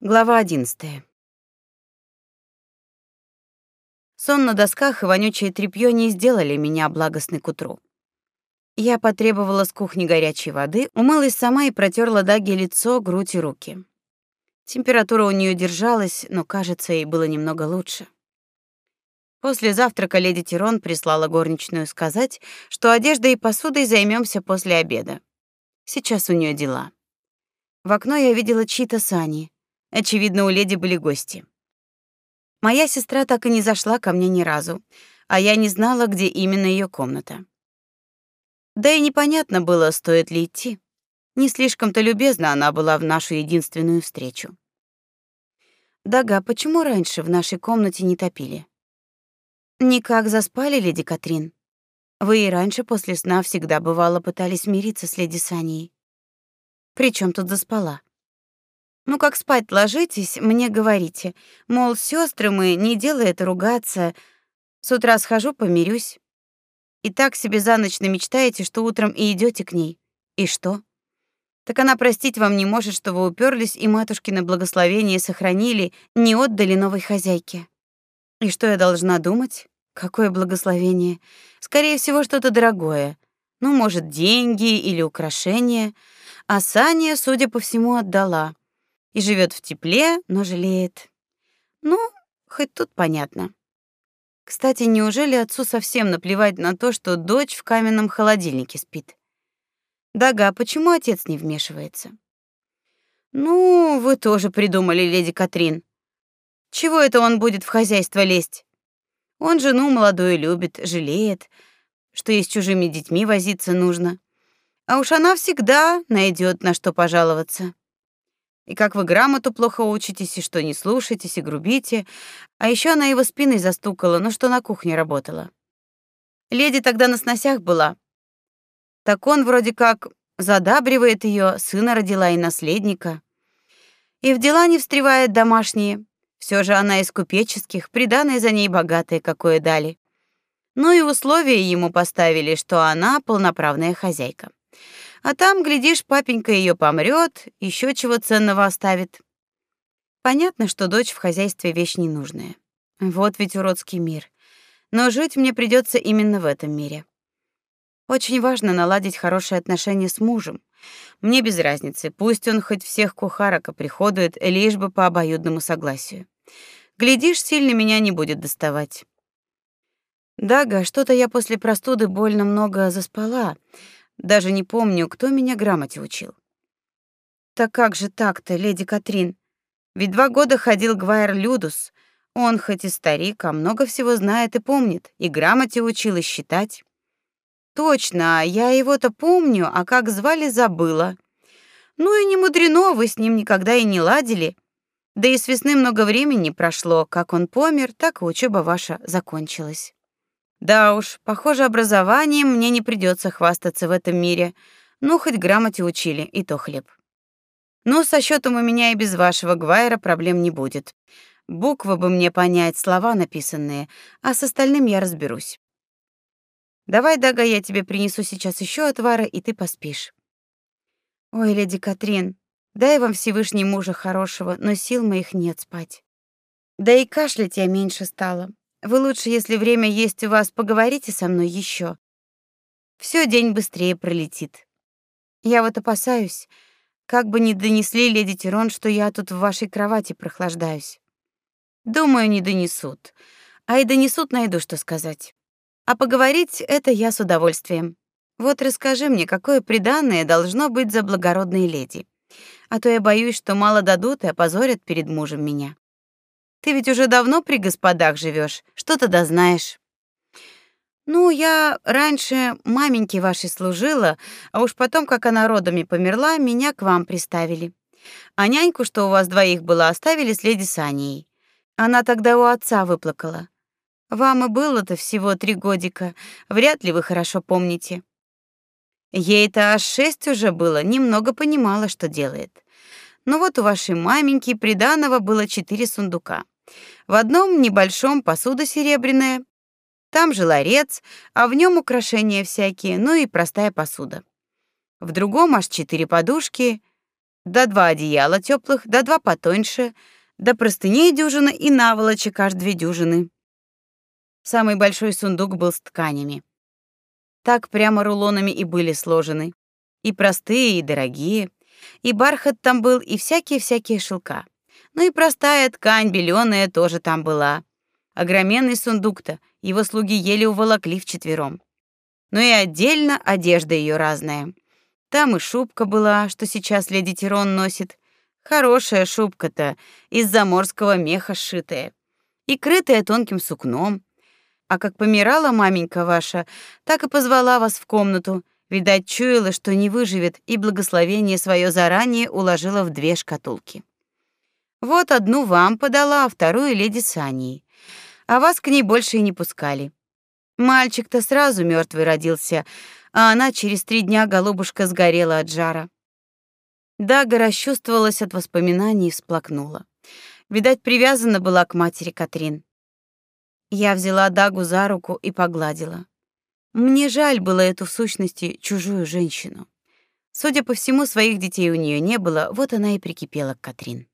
Глава 11. Сон на досках и вонючее тряпьё не сделали меня благостной к утру. Я потребовала с кухни горячей воды, умылась сама и протерла Даге лицо, грудь и руки. Температура у нее держалась, но, кажется, ей было немного лучше. После завтрака леди Тирон прислала горничную сказать, что одеждой и посудой займемся после обеда. Сейчас у нее дела. В окно я видела чьи-то сани — Очевидно, у леди были гости. Моя сестра так и не зашла ко мне ни разу, а я не знала, где именно ее комната. Да и непонятно было, стоит ли идти. Не слишком-то любезна она была в нашу единственную встречу. Дага, почему раньше в нашей комнате не топили? Никак заспали, леди Катрин. Вы и раньше после сна всегда бывало пытались мириться с леди Саней. Причем тут заспала? Ну, как спать ложитесь, мне говорите. Мол, сестры мы, не делай это ругаться. С утра схожу, помирюсь. И так себе за ночь намечтаете, что утром и идете к ней. И что? Так она простить вам не может, что вы уперлись и матушки на благословение сохранили, не отдали новой хозяйке. И что я должна думать? Какое благословение? Скорее всего, что-то дорогое. Ну, может, деньги или украшения. А Саня, судя по всему, отдала и живет в тепле, но жалеет. Ну, хоть тут понятно. Кстати, неужели отцу совсем наплевать на то, что дочь в каменном холодильнике спит? Дага, почему отец не вмешивается? Ну, вы тоже придумали, леди Катрин. Чего это он будет в хозяйство лезть? Он жену молодую любит, жалеет, что и с чужими детьми возиться нужно. А уж она всегда найдет на что пожаловаться. И как вы грамоту плохо учитесь, и что не слушаетесь, и грубите. А еще она его спиной застукала, ну что на кухне работала. Леди тогда на сносях была. Так он вроде как задабривает ее, сына родила и наследника. И в дела не встревает домашние. Все же она из купеческих, приданое за ней богатое какое дали. Ну и условия ему поставили, что она полноправная хозяйка. А там, глядишь, папенька ее помрет, еще чего ценного оставит. Понятно, что дочь в хозяйстве вещь ненужная. Вот ведь уродский мир. Но жить мне придется именно в этом мире. Очень важно наладить хорошие отношения с мужем. Мне без разницы, пусть он хоть всех кухарок приходует, лишь бы по обоюдному согласию. Глядишь, сильно меня не будет доставать. Дага, что-то я после простуды больно много заспала. Даже не помню, кто меня грамоте учил. Так как же так-то, леди Катрин? Ведь два года ходил Гвайер Людус. Он хоть и старик, а много всего знает и помнит, и грамоте учил и считать. Точно, я его-то помню, а как звали забыла. Ну и не мудрено, вы с ним никогда и не ладили. Да и с весны много времени прошло, как он помер, так и учеба ваша закончилась. Да уж, похоже, образованием мне не придется хвастаться в этом мире. Ну, хоть грамоте учили, и то хлеб. Ну, со счетом у меня и без вашего Гвайра проблем не будет. Буквы бы мне понять, слова написанные, а с остальным я разберусь. Давай, Дага, я тебе принесу сейчас еще отвара, и ты поспишь. Ой, леди Катрин, дай вам Всевышний мужа хорошего, но сил моих нет спать. Да и кашлять я меньше стала. Вы лучше, если время есть у вас, поговорите со мной еще. Все день быстрее пролетит. Я вот опасаюсь, как бы не донесли леди Тирон, что я тут в вашей кровати прохлаждаюсь. Думаю, не донесут. А и донесут, найду что сказать. А поговорить это я с удовольствием. Вот расскажи мне, какое приданое должно быть за благородные леди. А то я боюсь, что мало дадут и опозорят перед мужем меня. Ты ведь уже давно при господах живешь, что-то да знаешь. Ну, я раньше маменьке вашей служила, а уж потом, как она родами померла, меня к вам приставили. А няньку, что у вас двоих была, оставили с леди Саней. Она тогда у отца выплакала. Вам и было-то всего три годика, вряд ли вы хорошо помните. Ей-то аж шесть уже было, немного понимала, что делает. Но вот у вашей маменьки приданого было четыре сундука. В одном небольшом посуда серебряная, там же ларец, а в нем украшения всякие, ну и простая посуда. В другом аж четыре подушки, да два одеяла теплых, да два потоньше, да простыней дюжина и наволочек аж две дюжины. Самый большой сундук был с тканями. Так прямо рулонами и были сложены. И простые, и дорогие. И бархат там был, и всякие-всякие шелка. Ну и простая ткань белёная тоже там была. Огроменный сундук-то, его слуги еле уволокли вчетвером. Ну и отдельно одежда ее разная. Там и шубка была, что сейчас леди Тирон носит. Хорошая шубка-то, из заморского меха сшитая. И крытая тонким сукном. А как помирала маменька ваша, так и позвала вас в комнату. Видать, чуяла, что не выживет, и благословение свое заранее уложила в две шкатулки. Вот одну вам подала, а вторую леди Сании. А вас к ней больше и не пускали. Мальчик-то сразу мертвый родился, а она через три дня голубушка сгорела от жара. Дага расчувствовалась от воспоминаний и всплакнула. Видать, привязана была к матери Катрин. Я взяла Дагу за руку и погладила. Мне жаль было эту в сущности чужую женщину. Судя по всему, своих детей у нее не было, вот она и прикипела к Катрин.